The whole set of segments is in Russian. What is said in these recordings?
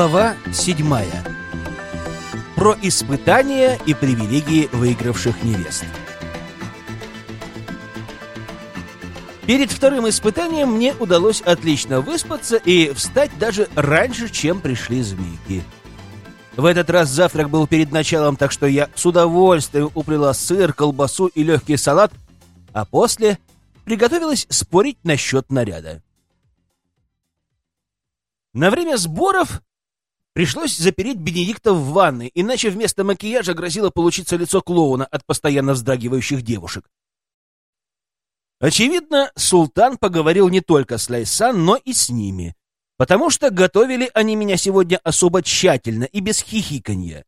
Глава седьмая. Про испытания и привилегии выигравших невест. Перед вторым испытанием мне удалось отлично выспаться и встать даже раньше, чем пришли змейки. В этот раз завтрак был перед началом, так что я с удовольствием уплела сыр, колбасу и легкий салат, а после приготовилась спорить насчет наряда. На время сборов пришлось запереть Бенедикта в ванной, иначе вместо макияжа грозило получиться лицо клоуна от постоянно вздрагивающих девушек. Очевидно, султан поговорил не только с Лайсан, но и с ними, потому что готовили они меня сегодня особо тщательно и без хихиканья.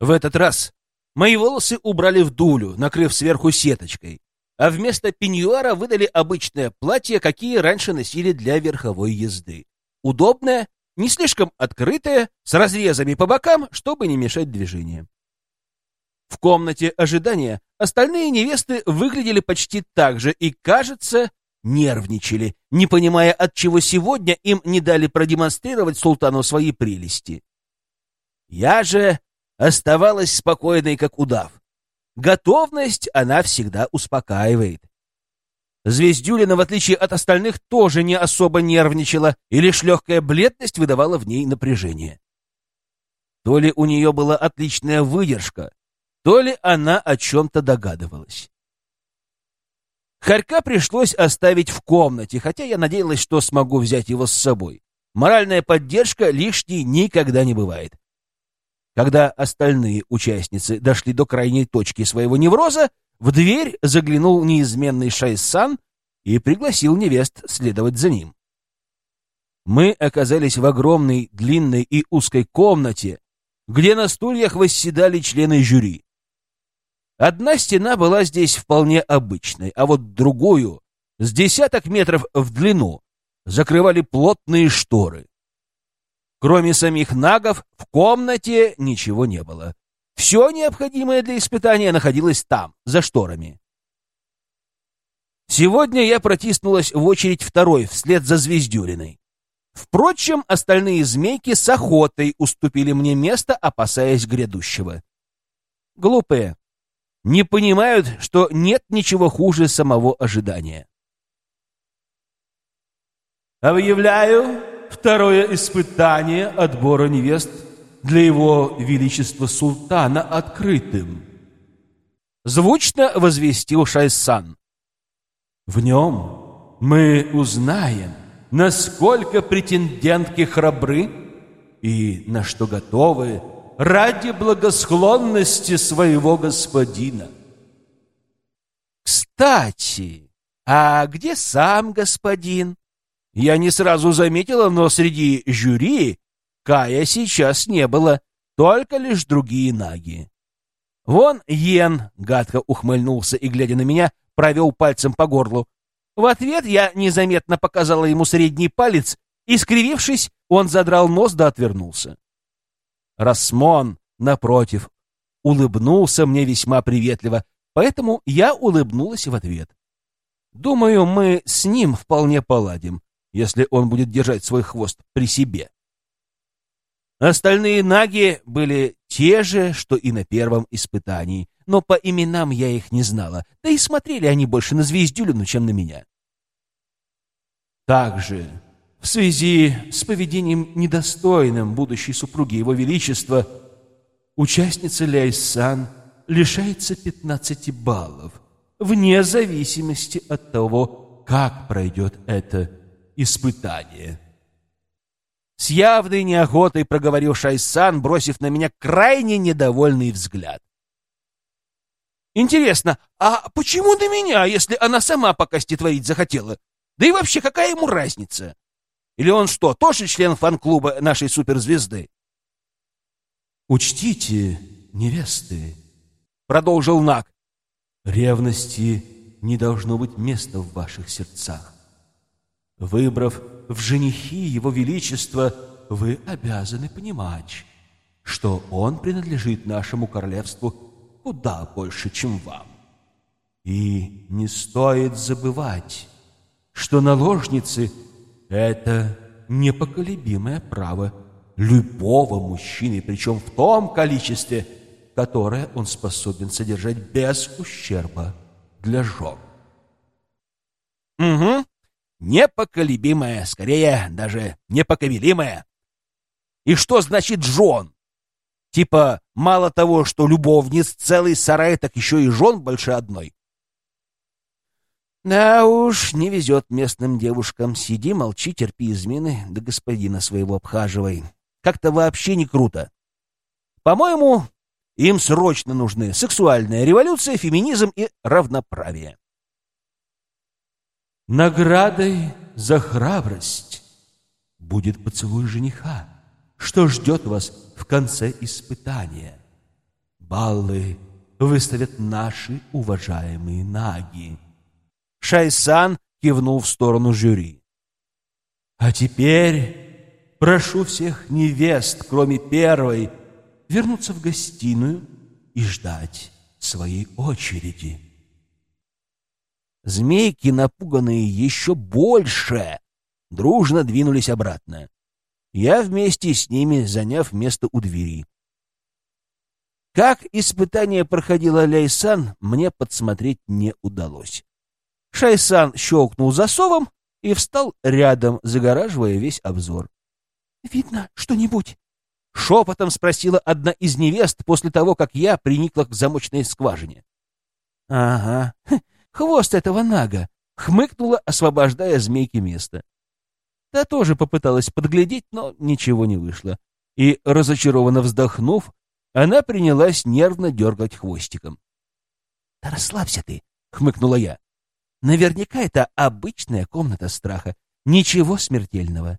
В этот раз мои волосы убрали в дулю, накрыв сверху сеточкой, а вместо пеньюара выдали обычное платье, какие раньше носили для верховой езды. Удобное, не слишком открытое, с разрезами по бокам, чтобы не мешать движению. В комнате ожидания остальные невесты выглядели почти так же и, кажется, нервничали, не понимая, от чего сегодня им не дали продемонстрировать султану свои прелести. Я же оставалась спокойной, как удав. Готовность она всегда успокаивает. Звездюлина, в отличие от остальных, тоже не особо нервничала, и лишь легкая бледность выдавала в ней напряжение. То ли у нее была отличная выдержка, то ли она о чем-то догадывалась. Харька пришлось оставить в комнате, хотя я надеялась, что смогу взять его с собой. Моральная поддержка лишней никогда не бывает. Когда остальные участницы дошли до крайней точки своего невроза, в дверь заглянул неизменный Шайсан и пригласил невест следовать за ним. Мы оказались в огромной, длинной и узкой комнате, где на стульях восседали члены жюри. Одна стена была здесь вполне обычной, а вот другую, с десяток метров в длину, закрывали плотные шторы. Кроме самих нагов, в комнате ничего не было. Все необходимое для испытания находилось там, за шторами. Сегодня я протиснулась в очередь второй, вслед за Звездюриной. Впрочем, остальные змейки с охотой уступили мне место, опасаясь грядущего. Глупые не понимают, что нет ничего хуже самого ожидания. Объявляю второе испытание отбора невест для его величества султана открытым. Звучно возвестил Шайсан. В нем мы узнаем, насколько претендентки храбры и на что готовы ради благосклонности своего господина. Кстати, а где сам господин? Я не сразу заметила, но среди жюри Кая сейчас не было, только лишь другие наги. Вон Йен, гадко ухмыльнулся и, глядя на меня, провел пальцем по горлу. В ответ я незаметно показала ему средний палец, и, скривившись, он задрал нос да отвернулся. Расмон, напротив, улыбнулся мне весьма приветливо, поэтому я улыбнулась в ответ. Думаю, мы с ним вполне поладим, если он будет держать свой хвост при себе. Остальные наги были те же, что и на первом испытании, но по именам я их не знала, да и смотрели они больше на Звездюлину, чем на меня. Также в связи с поведением недостойным будущей супруги Его Величества, участница Ляйсан лишается 15 баллов, вне зависимости от того, как пройдет это испытание. С явной неохотой проговорил Шайсан, бросив на меня крайне недовольный взгляд. «Интересно, а почему на меня, если она сама покости творить захотела? Да и вообще, какая ему разница?» Или он что, тоже член фан-клуба нашей суперзвезды? «Учтите, невесты», — продолжил Нак, — «ревности не должно быть места в ваших сердцах. Выбрав в женихи его величество, вы обязаны понимать, что он принадлежит нашему королевству куда больше, чем вам. И не стоит забывать, что наложницы — это непоколебимое право любого мужчины, причем в том количестве, которое он способен содержать без ущерба для жен. Угу. Непоколебимое, скорее даже непоковелимое. И что значит жен? Типа, мало того, что любовниц целый сарай, так еще и жен больше одной. Да уж, не везет местным девушкам. Сиди, молчи, терпи измены, да господина своего обхаживай. Как-то вообще не круто. По-моему, им срочно нужны сексуальная революция, феминизм и равноправие. Наградой за храбрость будет поцелуй жениха, что ждет вас в конце испытания. Баллы выставят наши уважаемые наги. Шайсан кивнул в сторону жюри. А теперь прошу всех невест, кроме первой, вернуться в гостиную и ждать своей очереди. Змейки, напуганные еще больше, дружно двинулись обратно. Я вместе с ними, заняв место у двери. Как испытание проходило Ляйсан, мне подсмотреть не удалось. Шайсан щелкнул засовом и встал рядом, загораживая весь обзор. — Видно что-нибудь? — шепотом спросила одна из невест после того, как я приникла к замочной скважине. — Ага, хвост этого нага! — хмыкнула, освобождая змейки место. Та тоже попыталась подглядеть, но ничего не вышло. И, разочарованно вздохнув, она принялась нервно дергать хвостиком. — Да расслабься ты! — хмыкнула я. Наверняка это обычная комната страха. Ничего смертельного.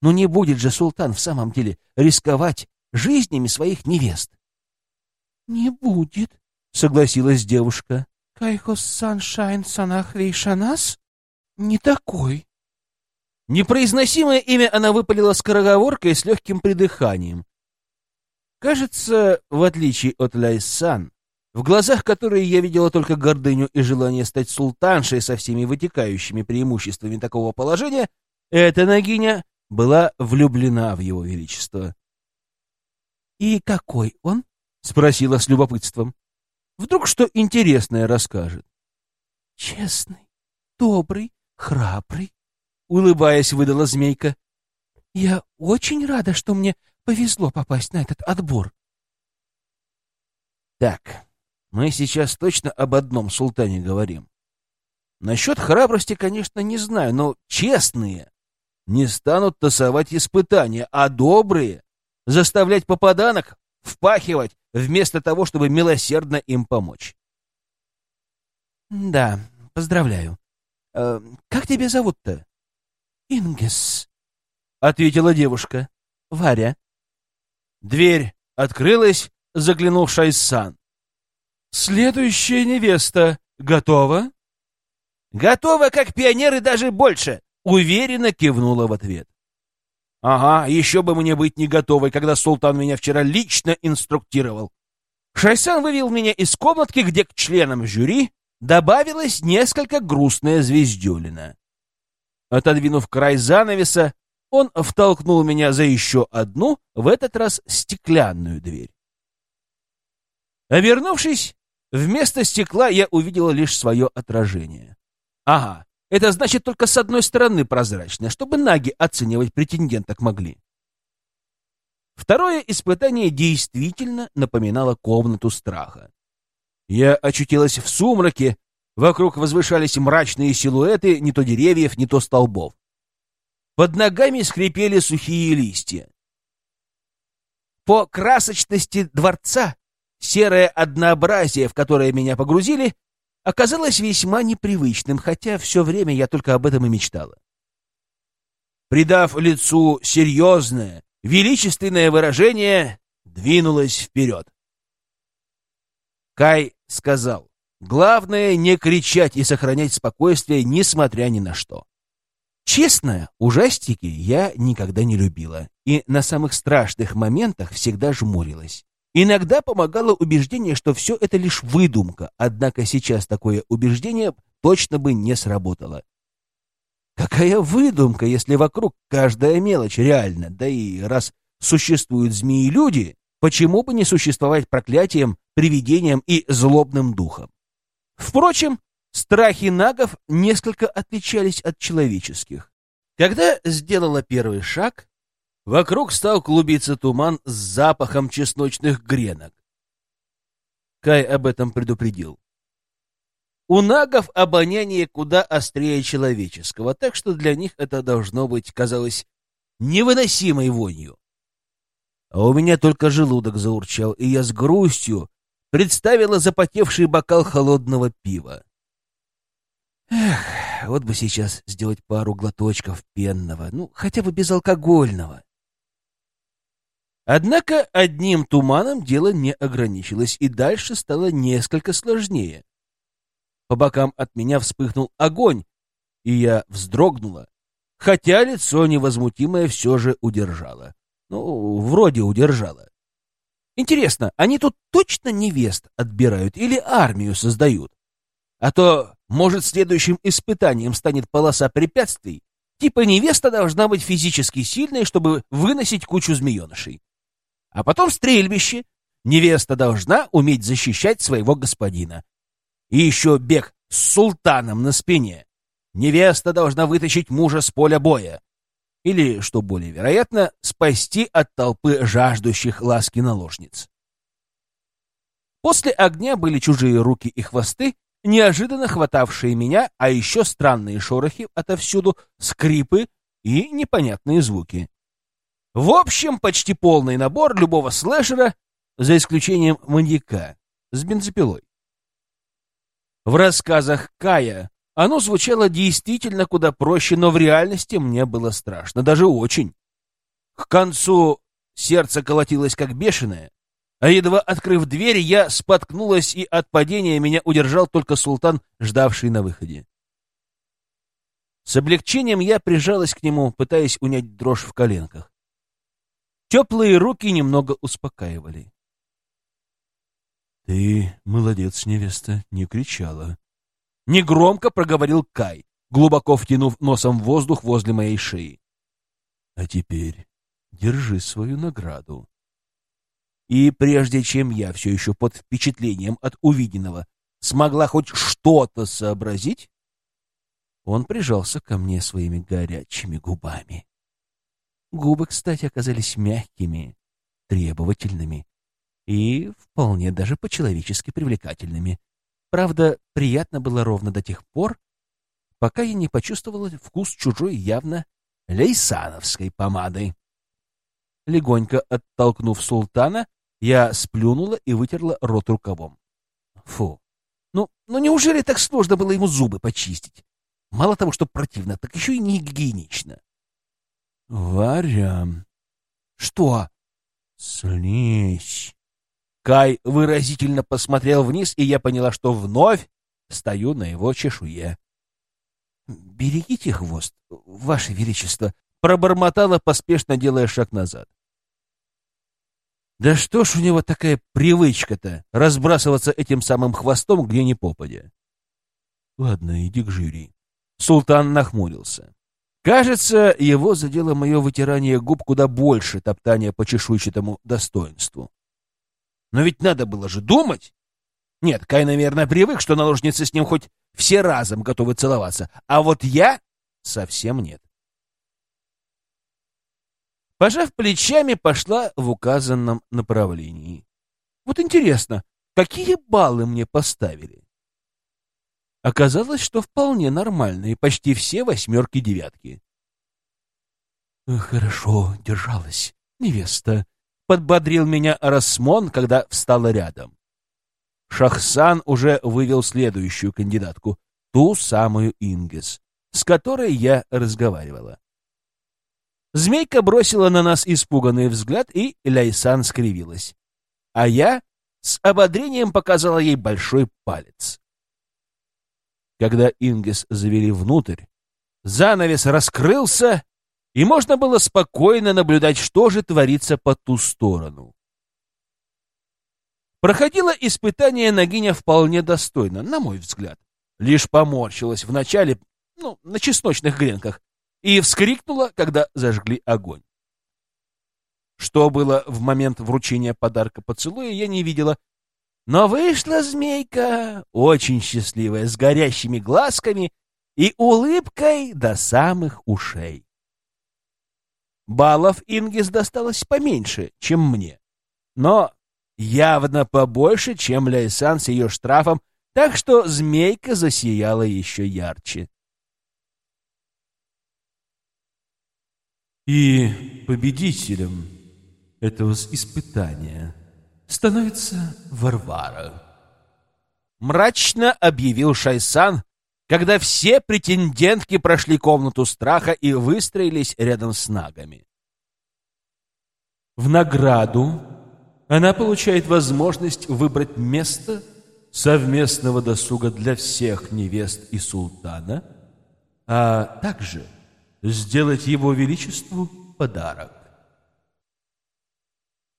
Но не будет же султан в самом деле рисковать жизнями своих невест. — Не будет, — согласилась девушка. — Кайхос Саншайн Санахри Шанас не такой. Непроизносимое имя она выпалила скороговоркой с легким придыханием. Кажется, в отличие от Лайсан, в глазах которой я видела только гордыню и желание стать султаншей со всеми вытекающими преимуществами такого положения, эта ногиня была влюблена в его величество. «И какой он?» — спросила с любопытством. «Вдруг что интересное расскажет?» «Честный, добрый, храбрый», — улыбаясь, выдала змейка. «Я очень рада, что мне повезло попасть на этот отбор». «Так, мы сейчас точно об одном султане говорим. Насчет храбрости, конечно, не знаю, но честные не станут тасовать испытания, а добрые заставлять попаданок впахивать вместо того, чтобы милосердно им помочь. Да, поздравляю. Э, как тебя зовут-то? Ингес, ответила девушка. Варя. Дверь открылась, заглянул Шайсан. Следующая невеста готова? Готова, как пионеры, даже больше, уверенно кивнула в ответ. Ага, еще бы мне быть не готовой, когда султан меня вчера лично инструктировал. Шайсан вывел меня из комнатки, где к членам жюри добавилось несколько грустная звездюлина. Отодвинув край занавеса, он втолкнул меня за еще одну, в этот раз стеклянную дверь. Обернувшись, Вместо стекла я увидела лишь свое отражение. Ага, это значит только с одной стороны прозрачное, чтобы наги оценивать претенденток могли. Второе испытание действительно напоминало комнату страха. Я очутилась в сумраке, вокруг возвышались мрачные силуэты не то деревьев, не то столбов. Под ногами скрипели сухие листья. По красочности дворца Серое однообразие, в которое меня погрузили, оказалось весьма непривычным, хотя все время я только об этом и мечтала. Придав лицу серьезное, величественное выражение, двинулась вперед. Кай сказал, главное не кричать и сохранять спокойствие, несмотря ни на что. Честно, ужастики я никогда не любила, и на самых страшных моментах всегда жмурилась. Иногда помогало убеждение, что все это лишь выдумка, однако сейчас такое убеждение точно бы не сработало. Какая выдумка, если вокруг каждая мелочь реальна, да и раз существуют змеи-люди, почему бы не существовать проклятием, привидением и злобным духом? Впрочем, страхи нагов несколько отличались от человеческих. Когда сделала первый шаг, вокруг стал клубиться туман с запахом чесночных гренок. Кай об этом предупредил. У нагов обоняние куда острее человеческого, так что для них это должно быть, казалось, невыносимой вонью. А у меня только желудок заурчал, и я с грустью представила запотевший бокал холодного пива. Эх, вот бы сейчас сделать пару глоточков пенного, ну, хотя бы безалкогольного. Однако одним туманом дело не ограничилось, и дальше стало несколько сложнее. По бокам от меня вспыхнул огонь, и я вздрогнула, хотя лицо невозмутимое все же удержало. Ну, вроде удержало. Интересно, они тут точно невест отбирают или армию создают? А то, может, следующим испытанием станет полоса препятствий, типа невеста должна быть физически сильной, чтобы выносить кучу змеенышей. А потом стрельбище. Невеста должна уметь защищать своего господина. И еще бег с султаном на спине. Невеста должна вытащить мужа с поля боя. Или, что более вероятно, спасти от толпы жаждущих ласки наложниц. После огня были чужие руки и хвосты, неожиданно хватавшие меня, а еще странные шорохи отовсюду, скрипы и непонятные звуки. В общем, почти полный набор любого слэшера, за исключением маньяка с бензопилой. В рассказах Кая оно звучало действительно куда проще, но в реальности мне было страшно, даже очень. К концу сердце колотилось как бешеное, а едва открыв дверь, я споткнулась, и от падения меня удержал только султан, ждавший на выходе. С облегчением я прижалась к нему, пытаясь унять дрожь в коленках. Теплые руки немного успокаивали. «Ты молодец, невеста, не кричала». Негромко проговорил Кай, глубоко втянув носом воздух возле моей шеи. «А теперь держи свою награду». И прежде чем я все еще под впечатлением от увиденного смогла хоть что-то сообразить, он прижался ко мне своими горячими губами. Губы, кстати, оказались мягкими, требовательными и вполне даже по-человечески привлекательными. Правда, приятно было ровно до тех пор, пока я не почувствовала вкус чужой явно лейсановской помады. Легонько оттолкнув султана, я сплюнула и вытерла рот рукавом. Фу. Ну, ну неужели так сложно было ему зубы почистить? Мало того, что противно, так еще и не гигиенично. Варя. Что? Слизь. Кай выразительно посмотрел вниз, и я поняла, что вновь стою на его чешуе. «Берегите хвост, ваше величество!» — пробормотала, поспешно делая шаг назад. Да что ж у него такая привычка-то разбрасываться этим самым хвостом где ни попадя? Ладно, иди к жюри. Султан нахмурился. Кажется, его задело мое вытирание губ куда больше топтания по чешуйчатому достоинству. Но ведь надо было же думать. Нет, Кай, наверное, привык, что наложницы с ним хоть все разом готовы целоваться, а вот я совсем нет. Пожав плечами, пошла в указанном направлении. Вот интересно, какие баллы мне поставили? Оказалось, что вполне нормальные, почти все восьмерки-девятки. «Хорошо держалась, невеста», подбодрил меня Расмон, когда встала рядом. Шахсан уже вывел следующую кандидатку, ту самую Ингес, с которой я разговаривала. Змейка бросила на нас испуганный взгляд, и Ляйсан скривилась. А я с ободрением показала ей большой палец. Когда Ингес завели внутрь, занавес раскрылся, и можно было спокойно наблюдать, что же творится по ту сторону. Проходило испытание Нагиня вполне достойно, на мой взгляд. Лишь поморщилась вначале, ну, на чесночных гренках, и вскрикнула, когда зажгли огонь. Что было в момент вручения подарка поцелуя, я не видела. Но вышла змейка, очень счастливая, с горящими глазками и улыбкой до самых ушей. Баллов Ингис досталось поменьше, чем мне, но явно побольше, чем Ляйсан с ее штрафом, так что змейка засияла еще ярче. И победителем этого испытания становится Варвара. Мрачно объявил Шайсан, когда все претендентки прошли комнату страха и выстроились рядом с нагами. В награду она получает возможность выбрать место совместного досуга для всех невест и султана, а также сделать его величеству подарок.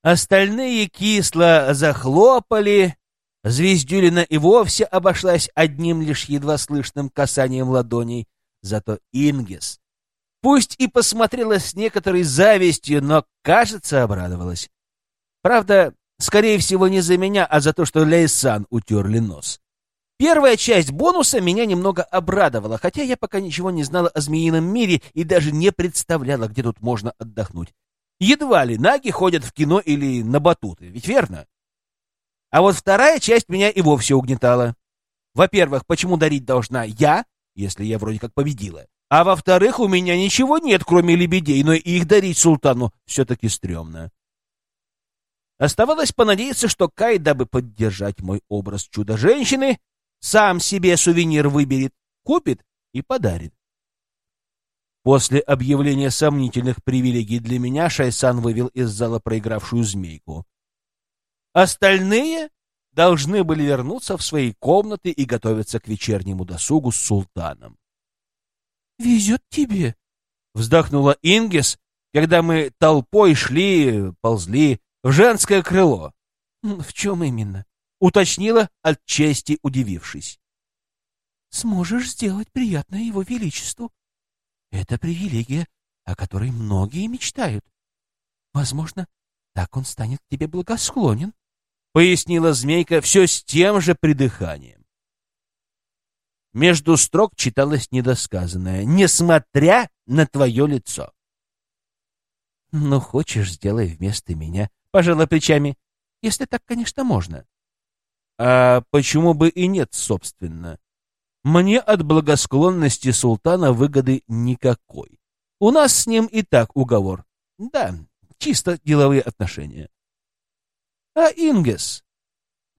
Остальные кисло захлопали. Звездюлина и вовсе обошлась одним лишь едва слышным касанием ладоней. Зато Ингес, пусть и посмотрела с некоторой завистью, но, кажется, обрадовалась. Правда, скорее всего, не за меня, а за то, что Лейсан утерли нос. Первая часть бонуса меня немного обрадовала, хотя я пока ничего не знала о змеином мире и даже не представляла, где тут можно отдохнуть. Едва ли наги ходят в кино или на батуты, ведь верно? А вот вторая часть меня и вовсе угнетала. Во-первых, почему дарить должна я, если я вроде как победила? А во-вторых, у меня ничего нет, кроме лебедей, но их дарить султану все-таки стрёмно. Оставалось понадеяться, что Кай, дабы поддержать мой образ чудо-женщины, сам себе сувенир выберет, купит и подарит. После объявления сомнительных привилегий для меня Шайсан вывел из зала проигравшую змейку. Остальные должны были вернуться в свои комнаты и готовиться к вечернему досугу с султаном. «Везет тебе!» — вздохнула Ингес, когда мы толпой шли, ползли в женское крыло. «В чем именно?» — уточнила от чести, удивившись. «Сможешь сделать приятное его величеству», это привилегия, о которой многие мечтают. Возможно, так он станет к тебе благосклонен, — пояснила змейка все с тем же придыханием. Между строк читалось недосказанное, несмотря на твое лицо. «Ну, хочешь, сделай вместо меня», — пожала плечами, — «если так, конечно, можно». «А почему бы и нет, собственно?» Мне от благосклонности султана выгоды никакой. У нас с ним и так уговор. Да, чисто деловые отношения. А Ингес?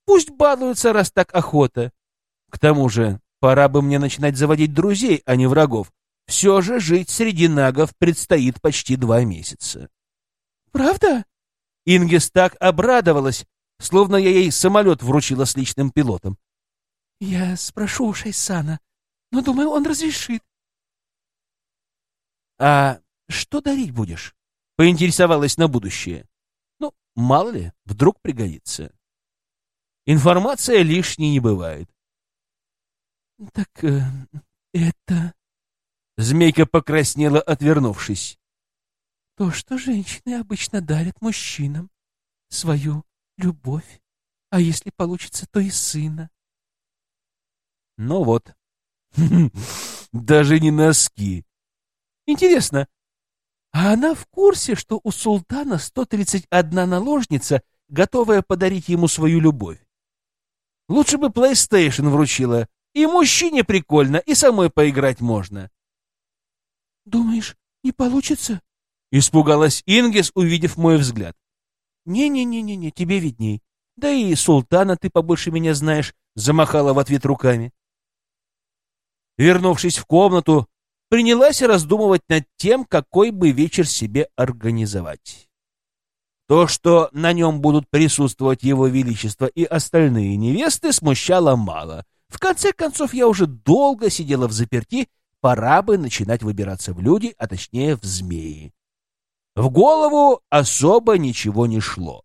Пусть балуется, раз так охота. К тому же, пора бы мне начинать заводить друзей, а не врагов. Все же жить среди нагов предстоит почти два месяца. Правда? Ингес так обрадовалась, словно я ей самолет вручила с личным пилотом. Я спрошу у Шайсана, но, думаю, он разрешит. — А что дарить будешь? — поинтересовалась на будущее. Ну, мало ли, вдруг пригодится. Информация лишней не бывает. — Так э, это... Змейка покраснела, отвернувшись. — То, что женщины обычно дарят мужчинам. Свою любовь. А если получится, то и сына. Ну вот. Даже не носки. Интересно, а она в курсе, что у султана 131 наложница, готовая подарить ему свою любовь? Лучше бы PlayStation вручила. И мужчине прикольно, и самой поиграть можно. Думаешь, не получится? Испугалась Ингес, увидев мой взгляд. Не-не-не-не, тебе видней. Да и султана ты побольше меня знаешь, замахала в ответ руками вернувшись в комнату, принялась раздумывать над тем, какой бы вечер себе организовать. То, что на нем будут присутствовать его величество и остальные невесты, смущало мало. В конце концов, я уже долго сидела в заперти, пора бы начинать выбираться в люди, а точнее в змеи. В голову особо ничего не шло.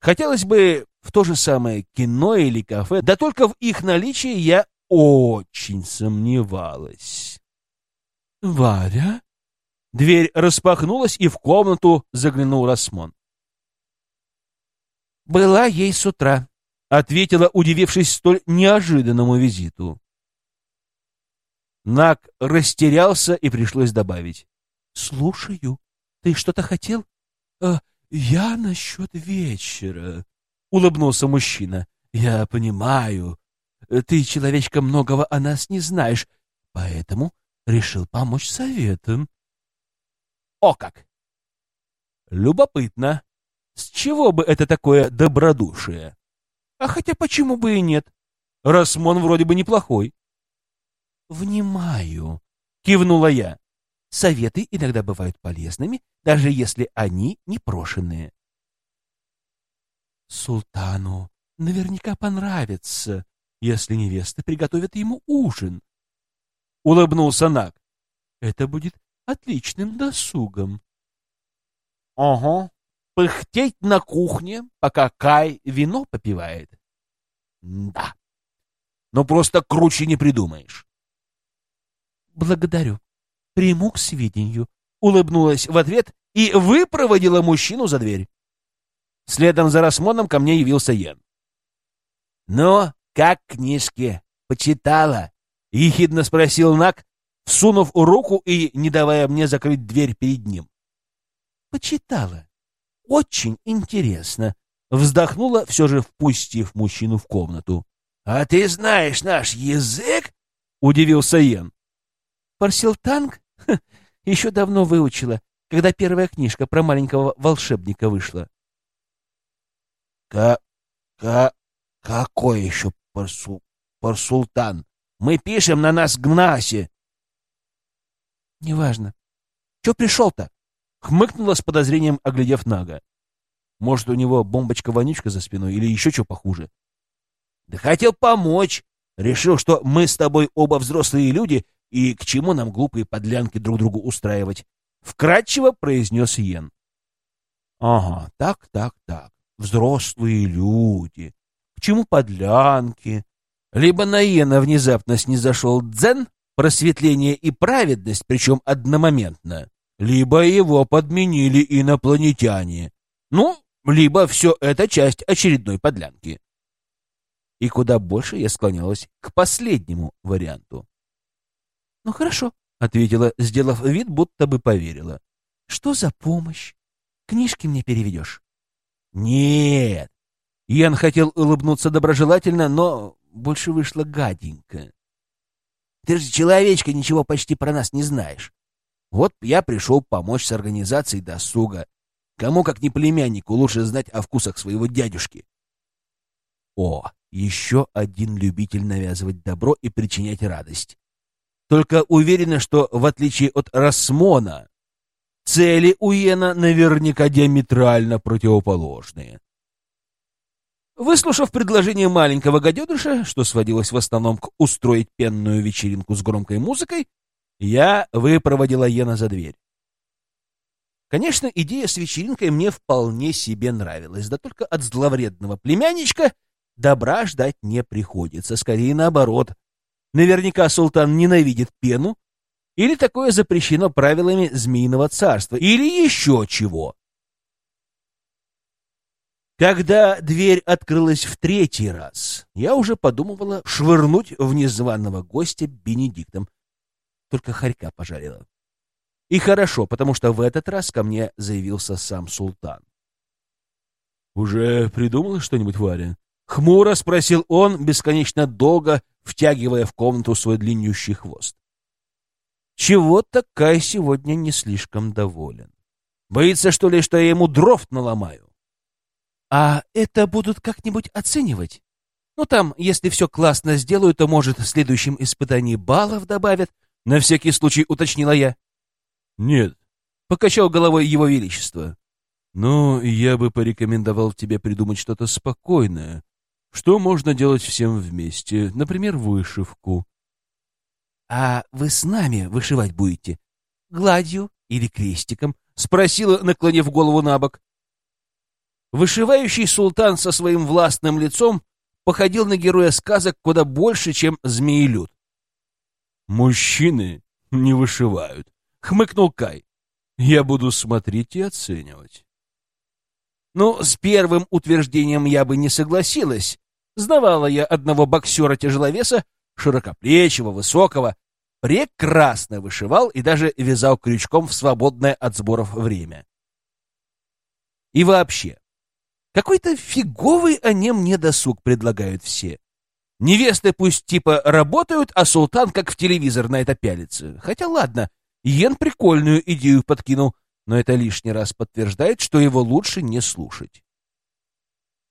Хотелось бы в то же самое кино или кафе, да только в их наличии я очень сомневалась. «Варя?» Дверь распахнулась, и в комнату заглянул Расмон. «Была ей с утра», — ответила, удивившись столь неожиданному визиту. Нак растерялся, и пришлось добавить. «Слушаю. Ты что-то хотел?» «Э, «Я насчет вечера», — улыбнулся мужчина. «Я понимаю. Ты, человечка, многого о нас не знаешь, поэтому решил помочь советом». «О как!» «Любопытно. С чего бы это такое добродушие? А хотя почему бы и нет? Расмон вроде бы неплохой». «Внимаю», — кивнула я. «Советы иногда бывают полезными, даже если они непрошенные». «Султану наверняка понравится, если невеста приготовит ему ужин», — улыбнулся Наг. «Это будет отличным досугом». «Ого, пыхтеть на кухне, пока Кай вино попивает?» «Да, но просто круче не придумаешь». «Благодарю. Приму к сведению», — улыбнулась в ответ и выпроводила мужчину за дверь. Следом за Расмоном ко мне явился Йен. «Ну, как книжки? Почитала?» — ехидно спросил Нак, всунув руку и не давая мне закрыть дверь перед ним. «Почитала. Очень интересно», — вздохнула, все же впустив мужчину в комнату. «А ты знаешь наш язык?» — удивился Йен. Парсилтанг еще давно выучила, когда первая книжка про маленького волшебника вышла. Ка... Ка... Какой еще парсу... парсултан? Мы пишем на нас гнасе. Неважно. Че пришел-то? Хмыкнула с подозрением, оглядев Нага. Может, у него бомбочка-вонючка за спиной или еще что похуже? Да хотел помочь. Решил, что мы с тобой оба взрослые люди и к чему нам глупые подлянки друг другу устраивать? Вкратчиво произнес Йен. Ага, так, так, так. Взрослые люди. Чему подлянки? Либо на Йена внезапно снизошел дзен, просветление и праведность, причем одномоментно, либо его подменили инопланетяне. Ну, либо все это часть очередной подлянки. И куда больше я склонялась к последнему варианту. «Ну хорошо», — ответила, сделав вид, будто бы поверила. «Что за помощь? Книжки мне переведешь?» «Нет!» Ян хотел улыбнуться доброжелательно, но больше вышло гаденько. «Ты же, человечка, ничего почти про нас не знаешь. Вот я пришел помочь с организацией досуга. Кому, как не племяннику, лучше знать о вкусах своего дядюшки?» О, еще один любитель навязывать добро и причинять радость. Только уверена, что, в отличие от Расмона, цели у Йена наверняка диаметрально противоположные. Выслушав предложение маленького гаденыша, что сводилось в основном к устроить пенную вечеринку с громкой музыкой, я выпроводила Йена за дверь. Конечно, идея с вечеринкой мне вполне себе нравилась, да только от зловредного племянничка добра ждать не приходится, скорее наоборот. Наверняка султан ненавидит пену, или такое запрещено правилами Змеиного царства, или еще чего. Когда дверь открылась в третий раз, я уже подумывала швырнуть в незваного гостя Бенедиктом. Только хорька пожалела. И хорошо, потому что в этот раз ко мне заявился сам султан. «Уже придумала что-нибудь, Варя?» Хмуро спросил он, бесконечно долго втягивая в комнату свой длиннющий хвост. Чего-то Кай сегодня не слишком доволен. Боится, что ли, что я ему дров наломаю? А это будут как-нибудь оценивать? Ну, там, если все классно сделаю, то, может, в следующем испытании баллов добавят. На всякий случай уточнила я. Нет, покачал головой его величество. Ну, я бы порекомендовал тебе придумать что-то спокойное, что можно делать всем вместе? Например, вышивку. — А вы с нами вышивать будете? Гладью или крестиком? — спросила, наклонив голову на бок. Вышивающий султан со своим властным лицом походил на героя сказок куда больше, чем змеелюд. «Мужчины не вышивают», — хмыкнул Кай. «Я буду смотреть и оценивать». Ну, с первым утверждением я бы не согласилась. Знавала я одного боксера-тяжеловеса, широкоплечего, высокого, прекрасно вышивал и даже вязал крючком в свободное от сборов время. И вообще, какой-то фиговый они мне досуг предлагают все. Невесты пусть типа работают, а султан как в телевизор на это пялится. Хотя ладно, Йен прикольную идею подкинул, но это лишний раз подтверждает, что его лучше не слушать.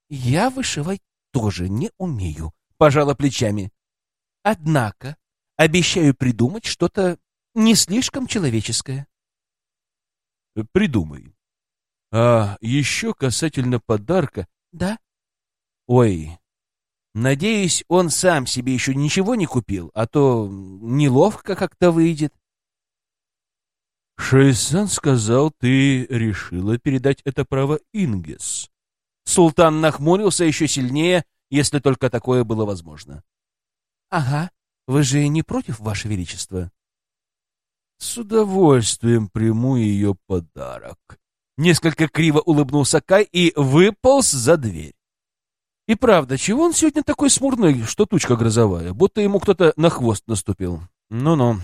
Я вышивать тоже не умею, пожала плечами. Однако обещаю придумать что-то не слишком человеческое. Придумай. А еще касательно подарка... Да? Ой, надеюсь, он сам себе еще ничего не купил, а то неловко как-то выйдет. Шейсан сказал, ты решила передать это право Ингес. Султан нахмурился еще сильнее, если только такое было возможно. — Ага, вы же не против, Ваше Величество? — С удовольствием приму ее подарок. Несколько криво улыбнулся Кай и выполз за дверь. И правда, чего он сегодня такой смурной, что тучка грозовая, будто ему кто-то на хвост наступил? Ну-ну,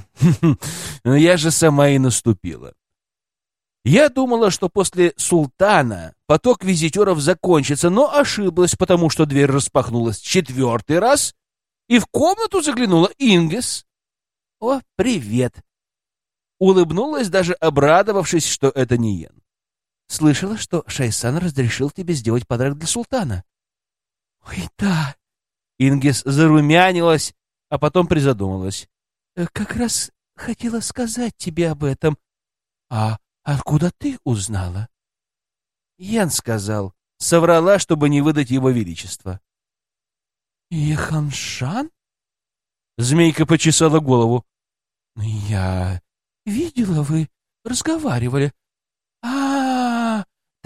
я же сама и наступила. Я думала, что после султана поток визитеров закончится, но ошиблась, потому что дверь распахнулась четвертый раз, и в комнату заглянула Ингес. «О, привет!» Улыбнулась, даже обрадовавшись, что это не Йен. «Слышала, что Шайсан разрешил тебе сделать подарок для султана?» «Ой, да!» Ингес зарумянилась, а потом призадумалась. Э, как раз хотела сказать тебе об этом. А откуда ты узнала? Ян сказал. Соврала, чтобы не выдать его величество. Еханшан? Змейка почесала голову. Я видела, вы разговаривали. -а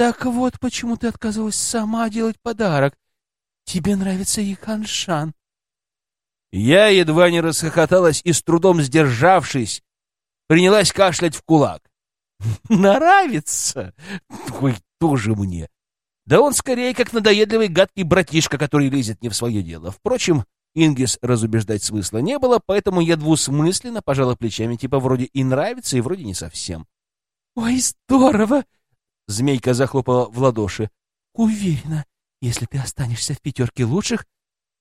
так вот почему ты отказалась сама делать подарок. Тебе нравится Еханшан. Я едва не расхохоталась и, с трудом сдержавшись, принялась кашлять в кулак. «Нравится? Ой, тоже мне!» Да он скорее как надоедливый гадкий братишка, который лезет не в свое дело. Впрочем, Ингис разубеждать смысла не было, поэтому я двусмысленно пожала плечами, типа вроде и нравится, и вроде не совсем. «Ой, здорово!» — змейка захлопала в ладоши. «Уверена, если ты останешься в пятерке лучших,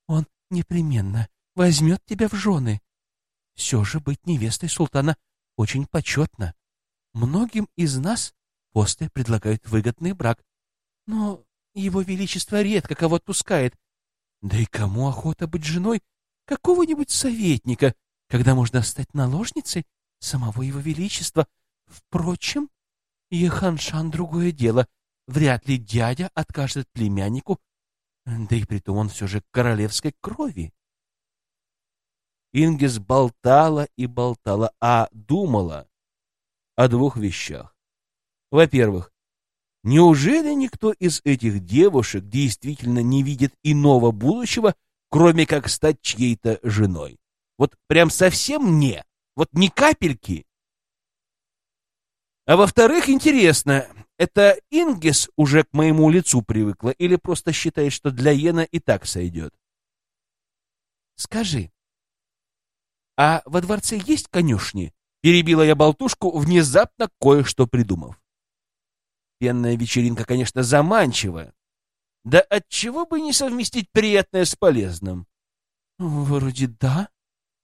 он непременно возьмет тебя в жены. Все же быть невестой султана очень почетно. Многим из нас после предлагают выгодный брак, но его величество редко кого отпускает. Да и кому охота быть женой какого-нибудь советника, когда можно стать наложницей самого его величества? Впрочем, Еханшан — другое дело. Вряд ли дядя откажет племяннику, да и притом он все же королевской крови. Ингес болтала и болтала, а думала о двух вещах. Во-первых, неужели никто из этих девушек действительно не видит иного будущего, кроме как стать чьей-то женой? Вот прям совсем не, вот ни капельки. А во-вторых, интересно, это Ингес уже к моему лицу привыкла или просто считает, что для Йена и так сойдет? Скажи, «А во дворце есть конюшни?» — перебила я болтушку, внезапно кое-что придумав. Пенная вечеринка, конечно, заманчива. Да отчего бы не совместить приятное с полезным? Вроде да.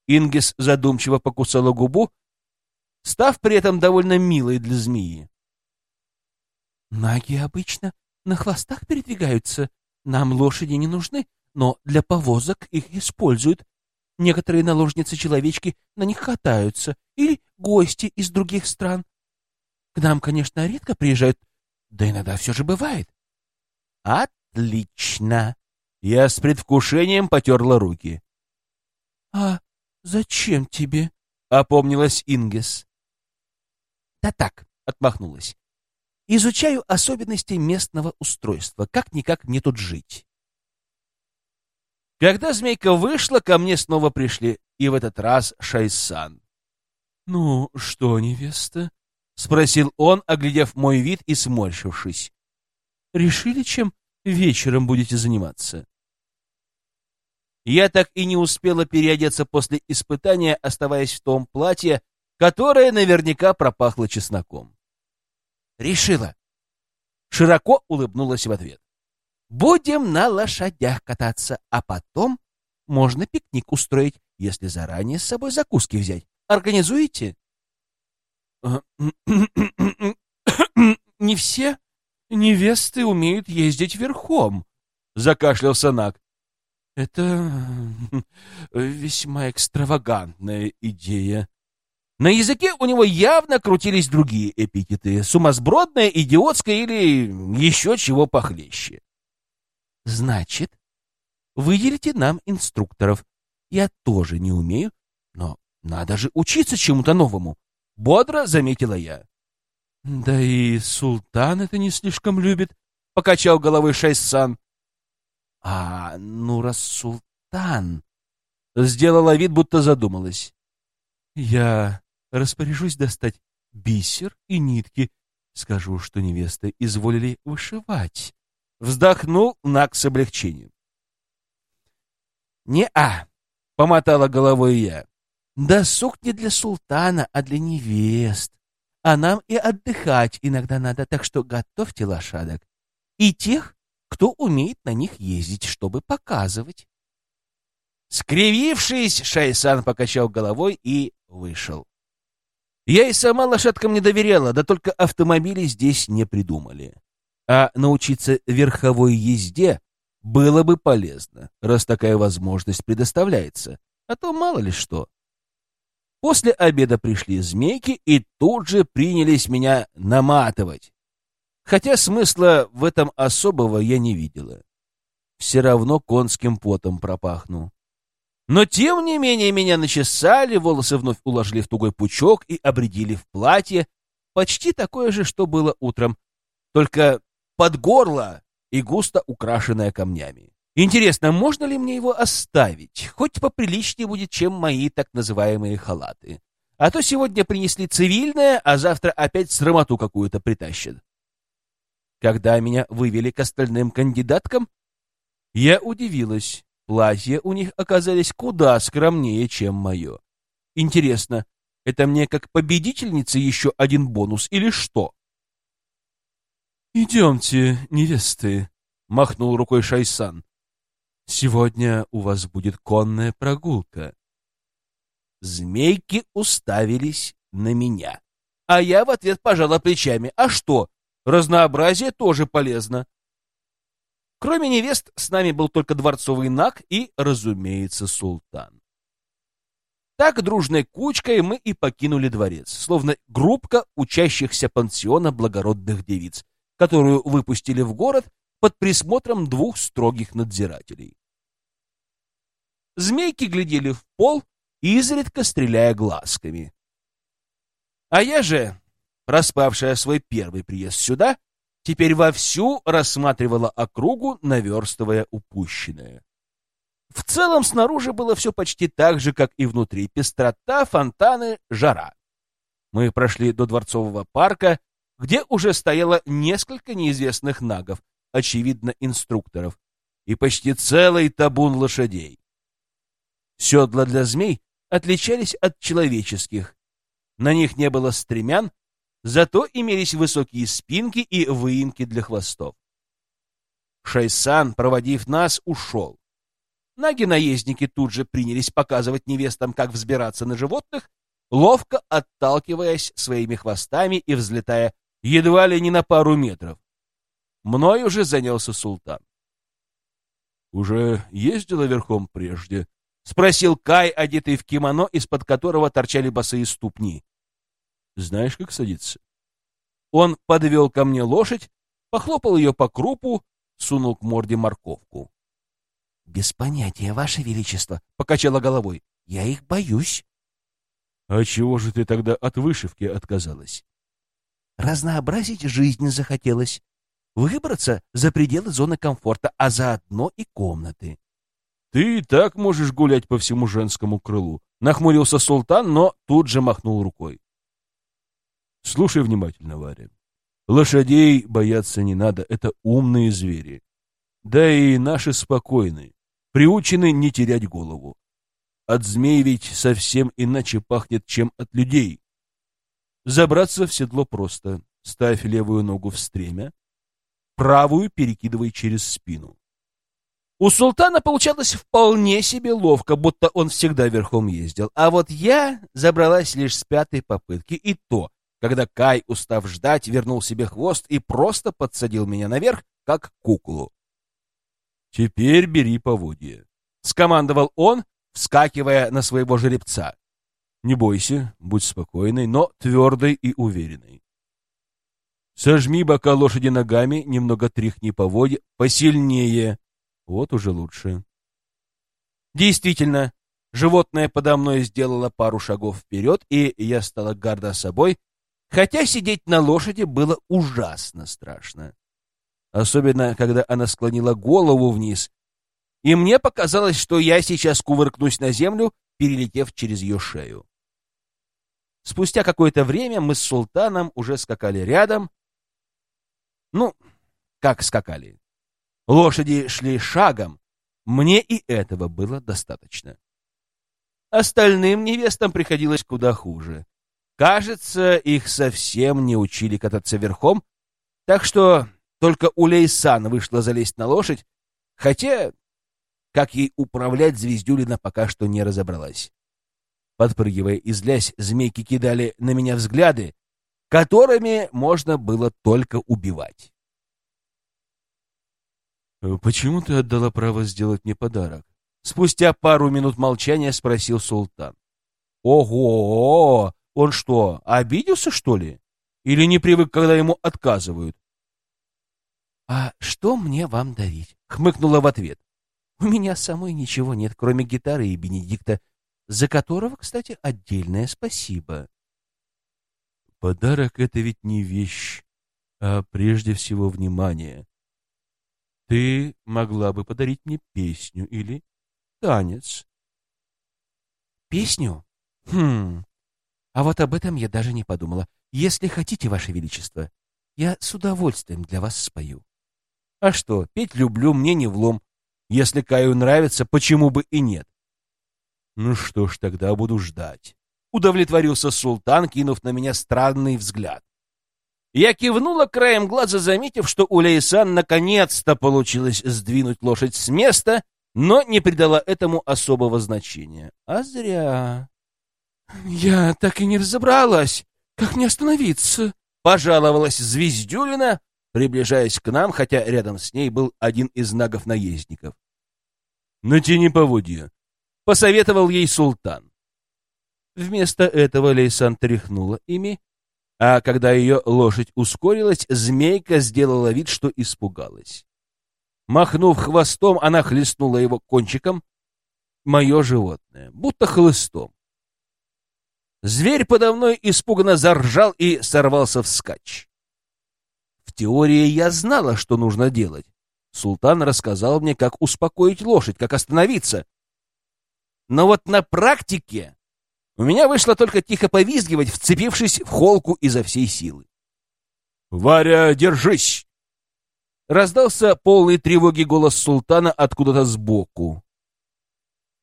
Ингес задумчиво покусала губу, став при этом довольно милой для змеи. Наги обычно на хвостах передвигаются. Нам лошади не нужны, но для повозок их используют. Некоторые наложницы-человечки на них катаются, или гости из других стран. К нам, конечно, редко приезжают, да иногда все же бывает. Отлично! Я с предвкушением потерла руки. — А зачем тебе? — опомнилась Ингес. — Да так, — отмахнулась. — Изучаю особенности местного устройства. Как-никак мне тут жить. Когда змейка вышла, ко мне снова пришли, и в этот раз Шайсан. «Ну что, невеста?» — спросил он, оглядев мой вид и сморщившись. «Решили, чем вечером будете заниматься?» Я так и не успела переодеться после испытания, оставаясь в том платье, которое наверняка пропахло чесноком. «Решила!» Широко улыбнулась в ответ. «Будем на лошадях кататься, а потом можно пикник устроить, если заранее с собой закуски взять. Организуете?» «Не все невесты умеют ездить верхом», — закашлялся Наг. «Это весьма экстравагантная идея». На языке у него явно крутились другие эпитеты — сумасбродная, идиотская или еще чего похлеще. «Значит, выделите нам инструкторов. Я тоже не умею, но надо же учиться чему-то новому», — бодро заметила я. «Да и султан это не слишком любит», — покачал головой Шайсан. «А, ну раз султан...» — сделала вид, будто задумалась. «Я распоряжусь достать бисер и нитки. Скажу, что невесты изволили вышивать. Вздохнул Нак с облегчением. «Не-а!» — помотала головой я. «Досуг не для султана, а для невест. А нам и отдыхать иногда надо, так что готовьте лошадок. И тех, кто умеет на них ездить, чтобы показывать». Скривившись, Шайсан покачал головой и вышел. Я и сама лошадкам не доверяла, да только автомобили здесь не придумали. А научиться верховой езде было бы полезно, раз такая возможность предоставляется, а то мало ли что. После обеда пришли змейки и тут же принялись меня наматывать. Хотя смысла в этом особого я не видела. Все равно конским потом пропахну. Но, тем не менее, меня начесали, волосы вновь уложили в тугой пучок и обредили в платье, почти такое же, что было утром, только под горло и густо украшенное камнями. Интересно, можно ли мне его оставить? Хоть поприличнее будет, чем мои так называемые халаты. А то сегодня принесли цивильное, а завтра опять срамоту какую-то притащат. Когда меня вывели к остальным кандидаткам, я удивилась. Платья у них оказались куда скромнее, чем мое. Интересно, это мне как победительнице еще один бонус или что? «Идемте, невесты», — махнул рукой Шайсан. «Сегодня у вас будет конная прогулка». Змейки уставились на меня. А я в ответ пожала плечами. А что? Разнообразие тоже полезно. Кроме невест, с нами был только дворцовый наг и, разумеется, султан. Так дружной кучкой мы и покинули дворец, словно группка учащихся пансиона благородных девиц, которую выпустили в город под присмотром двух строгих надзирателей. Змейки глядели в пол, изредка стреляя глазками. А я же, проспавшая свой первый приезд сюда, теперь вовсю рассматривала округу, наверстывая упущенное. В целом снаружи было все почти так же, как и внутри. Пестрота, фонтаны, жара. Мы прошли до Дворцового парка, где уже стояло несколько неизвестных нагов, очевидно, инструкторов, и почти целый табун лошадей. Седла для змей отличались от человеческих. На них не было стремян, Зато имелись высокие спинки и выемки для хвостов. Шайсан, проводив нас, ушел. Наги-наездники тут же принялись показывать невестам, как взбираться на животных, ловко отталкиваясь своими хвостами и взлетая едва ли не на пару метров. Мной уже занялся султан. «Уже ездила верхом прежде?» — спросил Кай, одетый в кимоно, из-под которого торчали босые ступни. Знаешь, как садиться? Он подвел ко мне лошадь, похлопал ее по крупу, сунул к морде морковку. — Без понятия, Ваше Величество, — покачала головой. — Я их боюсь. — А чего же ты тогда от вышивки отказалась? — Разнообразить жизнь захотелось. Выбраться за пределы зоны комфорта, а заодно и комнаты. — Ты и так можешь гулять по всему женскому крылу. Нахмурился султан, но тут же махнул рукой. Слушай внимательно, Варя. Лошадей бояться не надо, это умные звери. Да и наши спокойны, приучены не терять голову. От змей ведь совсем иначе пахнет, чем от людей. Забраться в седло просто. Ставь левую ногу в стремя, правую перекидывай через спину. У султана получалось вполне себе ловко, будто он всегда верхом ездил. А вот я забралась лишь с пятой попытки, и то, когда Кай, устав ждать, вернул себе хвост и просто подсадил меня наверх, как куклу. «Теперь бери поводья», — скомандовал он, вскакивая на своего жеребца. «Не бойся, будь спокойной, но твердой и уверенной. Сожми бока лошади ногами, немного тряхни поводья, посильнее, вот уже лучше. Действительно, животное подо мной сделало пару шагов вперед, и я стала горда собой, хотя сидеть на лошади было ужасно страшно. Особенно, когда она склонила голову вниз, и мне показалось, что я сейчас кувыркнусь на землю, перелетев через ее шею. Спустя какое-то время мы с султаном уже скакали рядом. Ну, как скакали? Лошади шли шагом. Мне и этого было достаточно. Остальным невестам приходилось куда хуже. Кажется, их совсем не учили кататься верхом, так что только у Лейсан вышло залезть на лошадь, хотя, как ей управлять, Звездюлина пока что не разобралась. Подпрыгивая и злясь, змейки кидали на меня взгляды, которыми можно было только убивать. «Почему ты отдала право сделать мне подарок?» Спустя пару минут молчания спросил султан. «Ого! Он что, обиделся, что ли? Или не привык, когда ему отказывают?» «А что мне вам дарить?» — хмыкнула в ответ. «У меня самой ничего нет, кроме гитары и Бенедикта, за которого, кстати, отдельное спасибо». «Подарок — это ведь не вещь, а прежде всего внимание», ты могла бы подарить мне песню или танец. Песню? Хм. А вот об этом я даже не подумала. Если хотите, Ваше Величество, я с удовольствием для вас спою. А что, петь люблю, мне не влом. Если Каю нравится, почему бы и нет? Ну что ж, тогда буду ждать. Удовлетворился султан, кинув на меня странный взгляд. Я кивнула краем глаза, заметив, что у Лейсан наконец-то получилось сдвинуть лошадь с места, но не придала этому особого значения. А зря. «Я так и не разобралась. Как не остановиться?» — пожаловалась Звездюлина, приближаясь к нам, хотя рядом с ней был один из нагов-наездников. «Натяни поводья», — посоветовал ей султан. Вместо этого Лейсан тряхнула ими, а когда ее лошадь ускорилась, змейка сделала вид, что испугалась. Махнув хвостом, она хлестнула его кончиком, мое животное, будто хлыстом. Зверь подо мной испуганно заржал и сорвался вскачь. В теории я знала, что нужно делать. Султан рассказал мне, как успокоить лошадь, как остановиться. Но вот на практике у меня вышло только тихо повизгивать, вцепившись в холку изо всей силы. «Варя, держись!» Раздался полный тревоги голос султана откуда-то сбоку.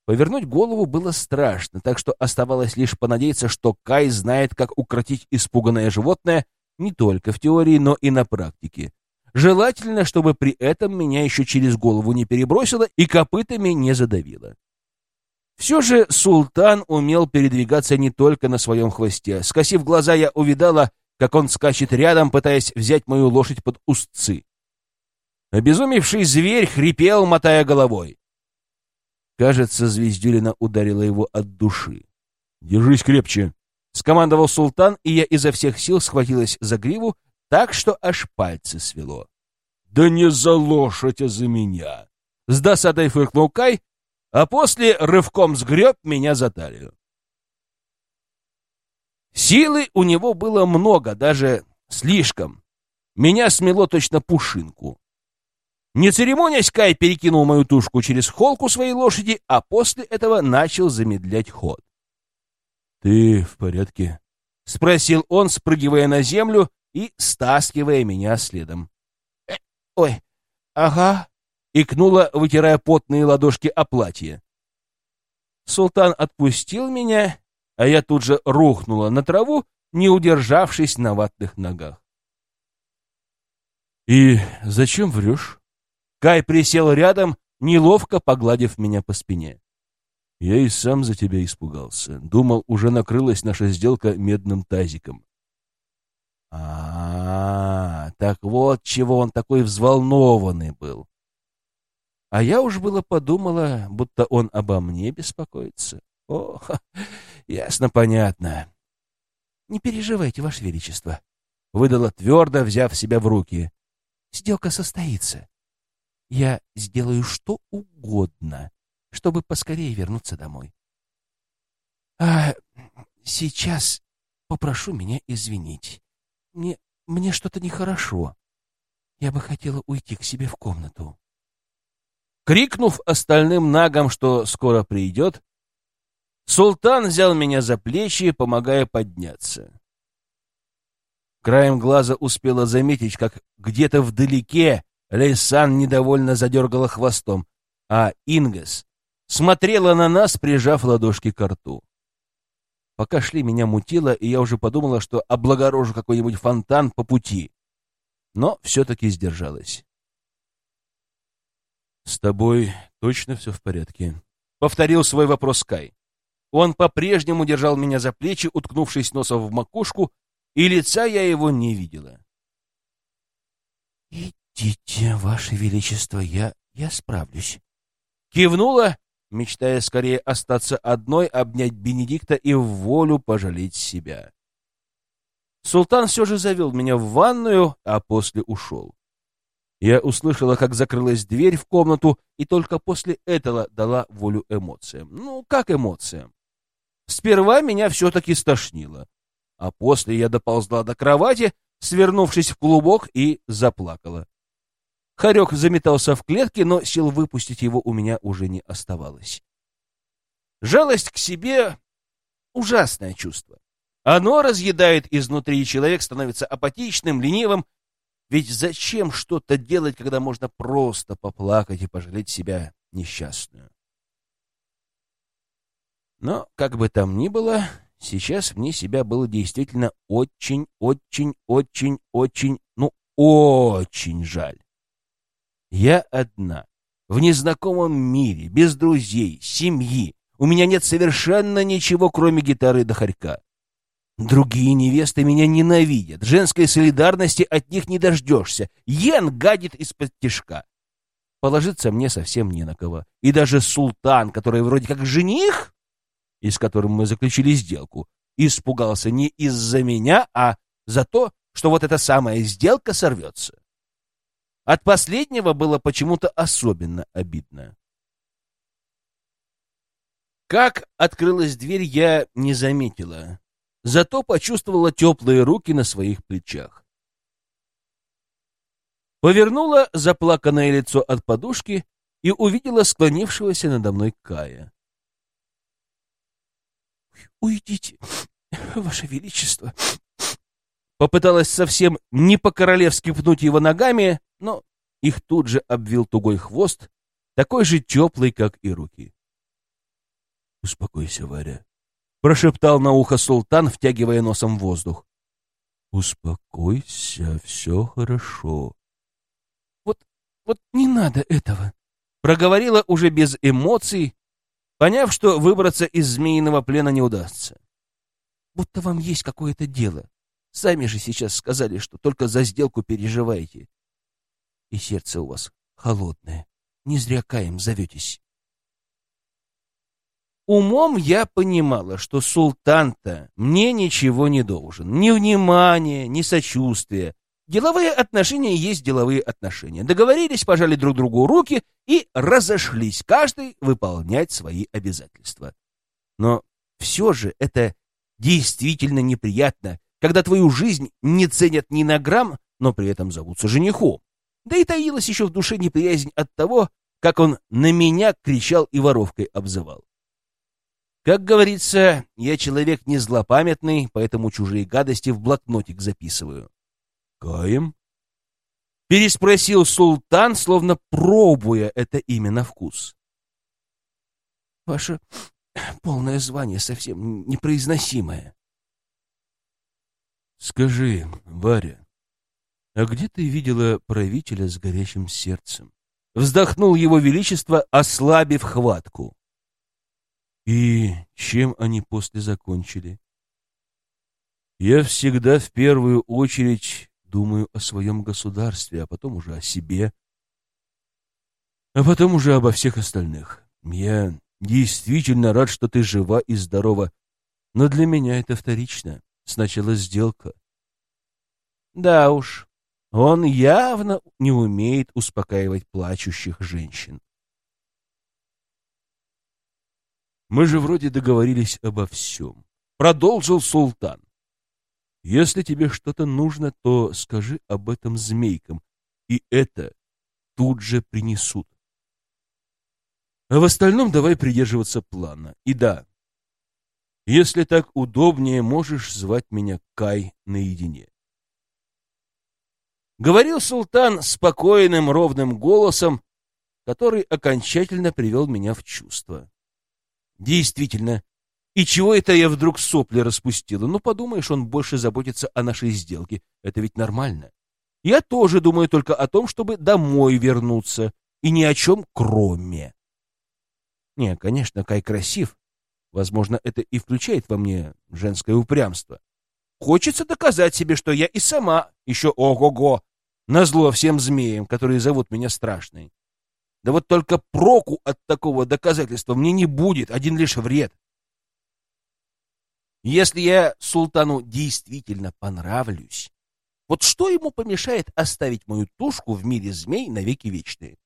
Повернуть голову было страшно, так что оставалось лишь понадеяться, что Кай знает, как укротить испуганное животное не только в теории, но и на практике. Желательно, чтобы при этом меня еще через голову не перебросило и копытами не задавило. Все же султан умел передвигаться не только на своем хвосте. Скосив глаза, я увидала, как он скачет рядом, пытаясь взять мою лошадь под узцы. Обезумевший зверь хрипел, мотая головой. Кажется, Звездюлина ударила его от души. «Держись крепче!» — скомандовал султан, и я изо всех сил схватилась за гриву, так что аж пальцы свело. «Да не за лошадь, а за меня!» С досадой фыркнул Кай, а после рывком сгреб меня за талию. Силы у него было много, даже слишком. Меня смело точно пушинку. Не церемонясь, Кай перекинул мою тушку через холку своей лошади, а после этого начал замедлять ход. «Ты в порядке?» — спросил он, спрыгивая на землю и стаскивая меня следом. «Э, «Ой, ага», — икнула, вытирая потные ладошки о платье. Султан отпустил меня, а я тут же рухнула на траву, не удержавшись на ватных ногах. «И зачем врешь?» Кай присел рядом, неловко погладив меня по спине. Я и сам за тебя испугался. Думал, уже накрылась наша сделка медным тазиком. А, -а, а, так вот чего он такой взволнованный был. А я уж было подумала, будто он обо мне беспокоится. О, ясно, понятно. Не переживайте, Ваше Величество, — выдала твердо, взяв себя в руки. Сделка состоится. Я сделаю что угодно, чтобы поскорее вернуться домой. А сейчас попрошу меня извинить. Мне, мне что-то нехорошо. Я бы хотела уйти к себе в комнату. Крикнув остальным нагам, что скоро придет, султан взял меня за плечи, помогая подняться. Краем глаза успела заметить, как где-то вдалеке Лейсан недовольно задергала хвостом, а Ингас смотрела на нас, прижав ладошки к рту. Пока шли, меня мутило, и я уже подумала, что облагорожу какой-нибудь фонтан по пути. Но все-таки сдержалась. «С тобой точно все в порядке?» — повторил свой вопрос Кай. Он по-прежнему держал меня за плечи, уткнувшись носом в макушку, и лица я его не видела. «Идите, Ваше Величество, я, я справлюсь». Кивнула мечтая скорее остаться одной, обнять Бенедикта и в волю пожалеть себя. Султан все же завел меня в ванную, а после ушел. Я услышала, как закрылась дверь в комнату, и только после этого дала волю эмоциям. Ну, как эмоциям? Сперва меня все-таки стошнило, а после я доползла до кровати, свернувшись в клубок, и заплакала. Хорек заметался в клетке, но сил выпустить его у меня уже не оставалось. Жалость к себе — ужасное чувство. Оно разъедает изнутри, и человек становится апатичным, ленивым. Ведь зачем что-то делать, когда можно просто поплакать и пожалеть себя несчастную? Но, как бы там ни было, сейчас мне себя было действительно очень, очень, очень, очень, ну, очень жаль. Я одна, в незнакомом мире, без друзей, семьи. У меня нет совершенно ничего, кроме гитары до хорька. Другие невесты меня ненавидят. Женской солидарности от них не дождешься. Йен гадит из-под тишка. Положиться мне совсем не на кого. И даже султан, который вроде как жених, и с которым мы заключили сделку, испугался не из-за меня, а за то, что вот эта самая сделка сорвется. От последнего было почему-то особенно обидно. Как открылась дверь, я не заметила, зато почувствовала теплые руки на своих плечах. Повернула заплаканное лицо от подушки и увидела склонившегося надо мной Кая. «Уйдите, Ваше Величество!» Попыталась совсем не по-королевски пнуть его ногами, но их тут же обвил тугой хвост, такой же теплый, как и руки. — Успокойся, Варя, — прошептал на ухо султан, втягивая носом воздух. — Успокойся, все хорошо. — Вот, вот не надо этого, — проговорила уже без эмоций, поняв, что выбраться из змеиного плена не удастся. — Будто вам есть какое-то дело. Сами же сейчас сказали, что только за сделку переживаете и сердце у вас холодное. Не зря Каем зоветесь. Умом я понимала, что султан-то мне ничего не должен. Ни внимания, ни сочувствия. Деловые отношения есть деловые отношения. Договорились, пожали друг другу руки и разошлись, каждый выполнять свои обязательства. Но все же это действительно неприятно, когда твою жизнь не ценят ни на грамм, но при этом зовутся женихом. Да и таилась еще в душе неприязнь от того, как он на меня кричал и воровкой обзывал. Как говорится, я человек не злопамятный, поэтому чужие гадости в блокнотик записываю. «Каем?» — переспросил султан, словно пробуя это имя на вкус. «Ваше полное звание совсем непроизносимое». «Скажи, Варя, а где ты видела правителя с горящим сердцем?» Вздохнул его величество, ослабив хватку. И чем они после закончили? Я всегда в первую очередь думаю о своем государстве, а потом уже о себе, а потом уже обо всех остальных. Я действительно рад, что ты жива и здорова, но для меня это вторично. Сначала сделка. Да уж, он явно не умеет успокаивать плачущих женщин. Мы же вроде договорились обо всем. Продолжил султан. Если тебе что-то нужно, то скажи об этом змейкам, и это тут же принесут. А в остальном давай придерживаться плана. И да, если так удобнее, можешь звать меня Кай наедине. Говорил султан спокойным, ровным голосом, который окончательно привел меня в чувство. Действительно. И чего это я вдруг сопли распустила? Ну, подумаешь, он больше заботится о нашей сделке. Это ведь нормально. Я тоже думаю только о том, чтобы домой вернуться. И ни о чем кроме. Не, конечно, Кай красив. Возможно, это и включает во мне женское упрямство. Хочется доказать себе, что я и сама еще ого-го, назло всем змеям, которые зовут меня страшной. Да вот только проку от такого доказательства мне не будет, один лишь вред. Если я султану действительно понравлюсь, вот что ему помешает оставить мою тушку в мире змей навеки вечные?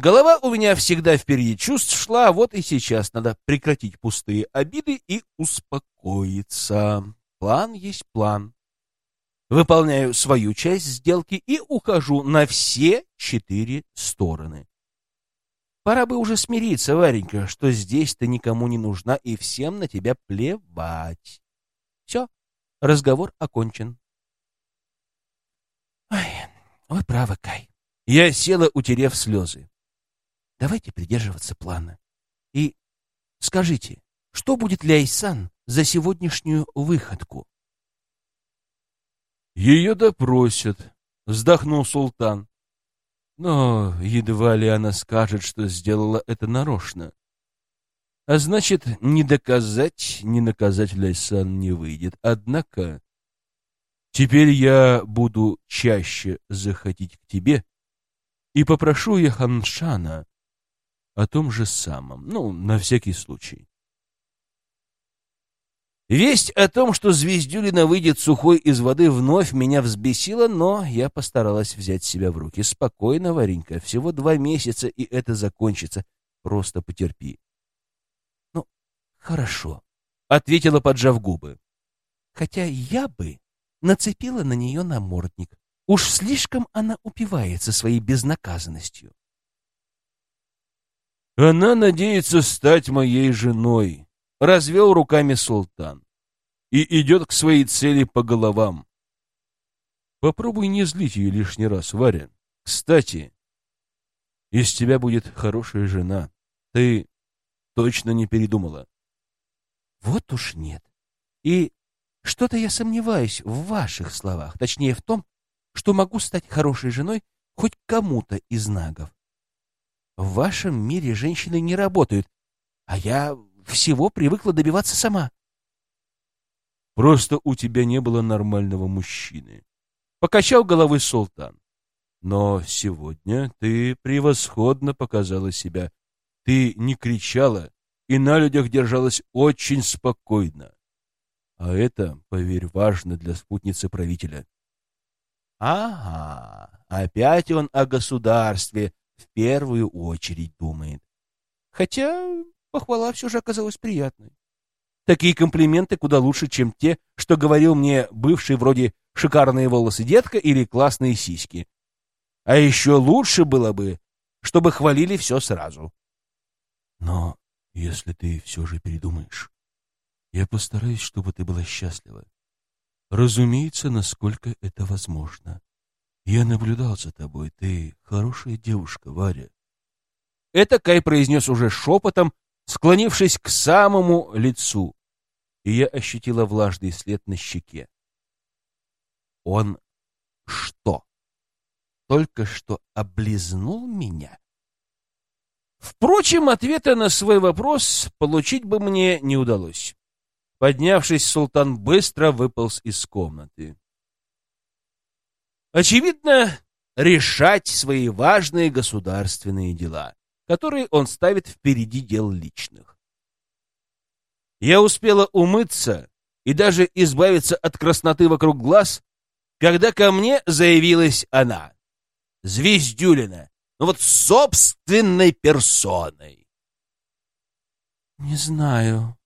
Голова у меня всегда впереди чувств шла, вот и сейчас надо прекратить пустые обиды и успокоиться. План есть план выполняю свою часть сделки и ухожу на все четыре стороны. Пора бы уже смириться, Варенька, что здесь ты никому не нужна и всем на тебя плевать. Все, разговор окончен. Ой, вы правы, Кай. Я села, утерев слезы. Давайте придерживаться плана. И скажите, что будет для Айсан за сегодняшнюю выходку? Ее допросят, вздохнул султан. Но едва ли она скажет, что сделала это нарочно. А значит, ни доказать, ни наказать Ляйсан не выйдет. Однако, теперь я буду чаще заходить к тебе и попрошу Яханшана о том же самом, ну, на всякий случай. Весть о том, что Звездюлина выйдет сухой из воды, вновь меня взбесила, но я постаралась взять себя в руки. Спокойно, Варенька, всего два месяца, и это закончится. Просто потерпи. — Ну, хорошо, — ответила, поджав губы. Хотя я бы нацепила на нее намордник. Уж слишком она упивается своей безнаказанностью. Она надеется стать моей женой, развел руками султан и идет к своей цели по головам. Попробуй не злить ее лишний раз, Варя. Кстати, из тебя будет хорошая жена. Ты точно не передумала? Вот уж нет. И что-то я сомневаюсь в ваших словах, точнее в том, что могу стать хорошей женой хоть кому-то из нагов. В вашем мире женщины не работают, а я всего привыкла добиваться сама. Просто у тебя не было нормального мужчины. Покачал головой султан. Но сегодня ты превосходно показала себя. Ты не кричала и на людях держалась очень спокойно. А это, поверь, важно для спутницы правителя. Ага, опять он о государстве в первую очередь думает. Хотя Похвала все же оказалась приятной. Такие комплименты куда лучше, чем те, что говорил мне бывший вроде «шикарные волосы детка» или «классные сиськи». А еще лучше было бы, чтобы хвалили все сразу. Но если ты все же передумаешь, я постараюсь, чтобы ты была счастлива. Разумеется, насколько это возможно. Я наблюдал за тобой. Ты хорошая девушка, Варя. Это Кай произнес уже шепотом, склонившись к самому лицу, и я ощутила влажный след на щеке. Он что, только что облизнул меня? Впрочем, ответа на свой вопрос получить бы мне не удалось. Поднявшись, султан быстро выполз из комнаты. Очевидно, решать свои важные государственные дела, которые он ставит впереди дел личных. Я успела умыться и даже избавиться от красноты вокруг глаз, когда ко мне заявилась она, Звездюлина, ну вот собственной персоной. «Не знаю,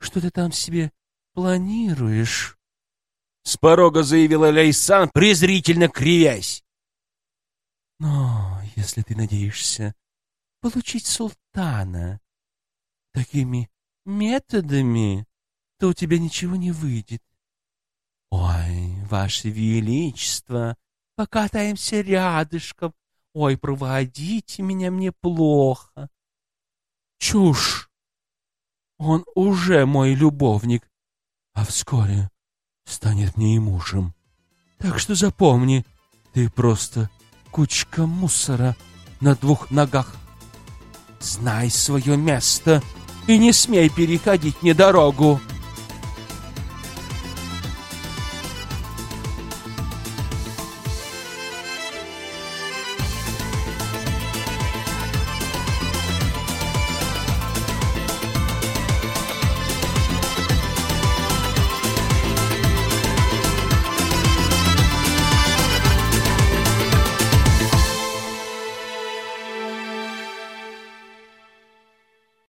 что ты там себе планируешь?» С порога заявила Лейсан, презрительно кривясь. «Но если ты надеешься получить султана такими методами, то у тебя ничего не выйдет. Ой, ваше величество, покатаемся рядышком. Ой, проводите меня, мне плохо. Чушь! Он уже мой любовник, а вскоре станет мне и мужем. Так что запомни, ты просто кучка мусора на двух ногах. Знай свое место и не смей переходить мне дорогу.